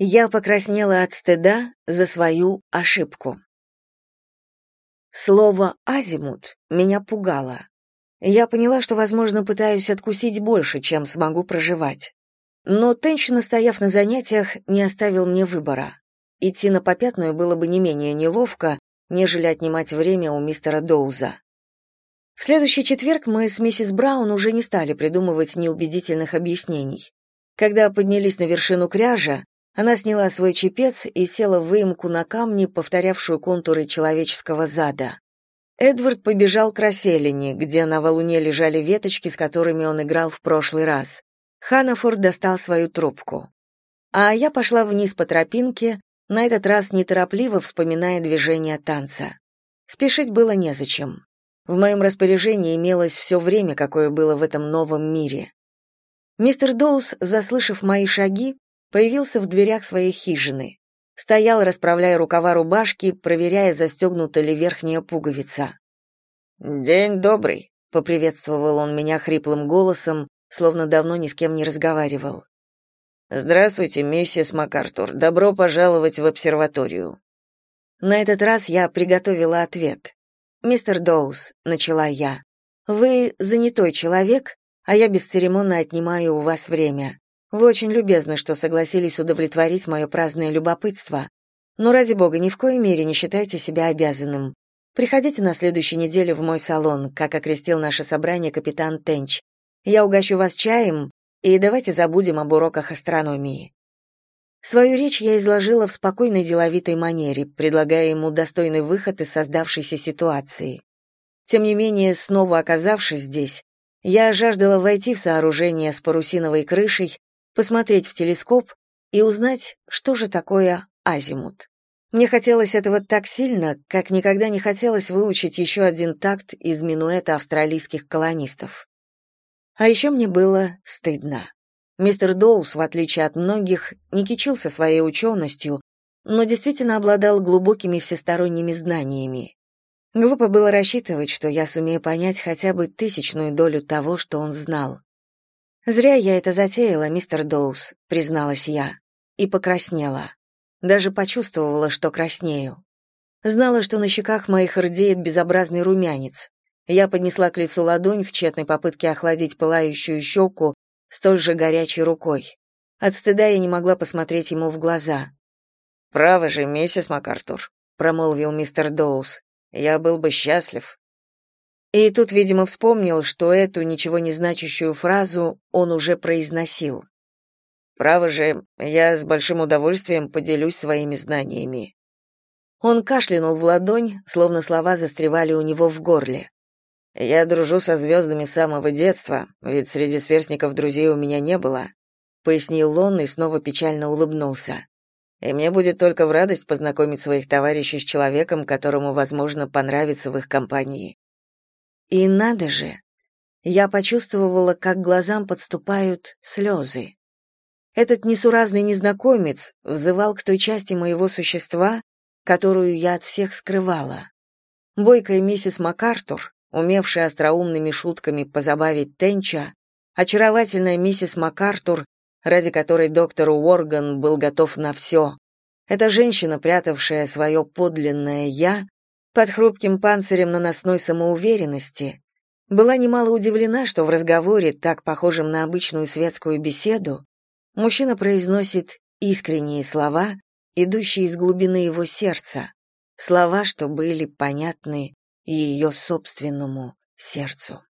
Я покраснела от стыда за свою ошибку. Слово «азимут» меня пугало. Я поняла, что, возможно, пытаюсь откусить больше, чем смогу проживать. Но Тенч, настояв на занятиях, не оставил мне выбора. Идти на попятную было бы не менее неловко, нежели отнимать время у мистера Доуза. В следующий четверг мы с миссис Браун уже не стали придумывать неубедительных объяснений. Когда поднялись на вершину кряжа, она сняла свой чепец и села в выемку на камне, повторявшую контуры человеческого зада. Эдвард побежал к расселине, где на валуне лежали веточки, с которыми он играл в прошлый раз. Ханафорд достал свою трубку. А я пошла вниз по тропинке, на этот раз неторопливо вспоминая движение танца. Спешить было незачем. В моем распоряжении имелось все время, какое было в этом новом мире. Мистер Доус, заслышав мои шаги, появился в дверях своей хижины. Стоял, расправляя рукава рубашки, проверяя, застегнута ли верхняя пуговица. «День добрый», — поприветствовал он меня хриплым голосом, словно давно ни с кем не разговаривал. «Здравствуйте, миссис МакАртур. Добро пожаловать в обсерваторию». На этот раз я приготовила ответ. «Мистер Доус», — начала я, — «вы занятой человек, а я бесцеремонно отнимаю у вас время. Вы очень любезны, что согласились удовлетворить мое праздное любопытство. Но ради бога, ни в коей мере не считайте себя обязанным. Приходите на следующей неделе в мой салон, как окрестил наше собрание капитан Тенч. Я угощу вас чаем, и давайте забудем об уроках астрономии. Свою речь я изложила в спокойной деловитой манере, предлагая ему достойный выход из создавшейся ситуации. Тем не менее, снова оказавшись здесь, я жаждала войти в сооружение с парусиновой крышей, посмотреть в телескоп и узнать, что же такое азимут. Мне хотелось этого так сильно, как никогда не хотелось выучить еще один такт из минуэта австралийских колонистов. А еще мне было стыдно. Мистер Доус, в отличие от многих, не кичился своей ученостью, но действительно обладал глубокими всесторонними знаниями. Глупо было рассчитывать, что я сумею понять хотя бы тысячную долю того, что он знал. «Зря я это затеяла, мистер Доус», — призналась я, и покраснела. Даже почувствовала, что краснею. Знала, что на щеках моих рдеет безобразный румянец. Я поднесла к лицу ладонь в тщетной попытке охладить пылающую щеку, столь же горячей рукой. От стыда я не могла посмотреть ему в глаза. «Право же, миссис МакАртур», — промолвил мистер Доус, — «я был бы счастлив». И тут, видимо, вспомнил, что эту ничего не значащую фразу он уже произносил. «Право же, я с большим удовольствием поделюсь своими знаниями». Он кашлянул в ладонь, словно слова застревали у него в горле. Я дружу со звездами с самого детства, ведь среди сверстников друзей у меня не было, пояснил он и снова печально улыбнулся. И мне будет только в радость познакомить своих товарищей с человеком, которому, возможно, понравится в их компании. И надо же, я почувствовала, как глазам подступают слезы. Этот несуразный незнакомец взывал к той части моего существа, которую я от всех скрывала. Бойкая миссис МакАртур, умевшая остроумными шутками позабавить Тенча, очаровательная миссис МакАртур, ради которой доктор Уорган был готов на все. Эта женщина, прятавшая свое подлинное «я» под хрупким панцирем наносной самоуверенности, была немало удивлена, что в разговоре, так похожем на обычную светскую беседу, мужчина произносит искренние слова, идущие из глубины его сердца, слова, что были понятны ее собственному сердцу.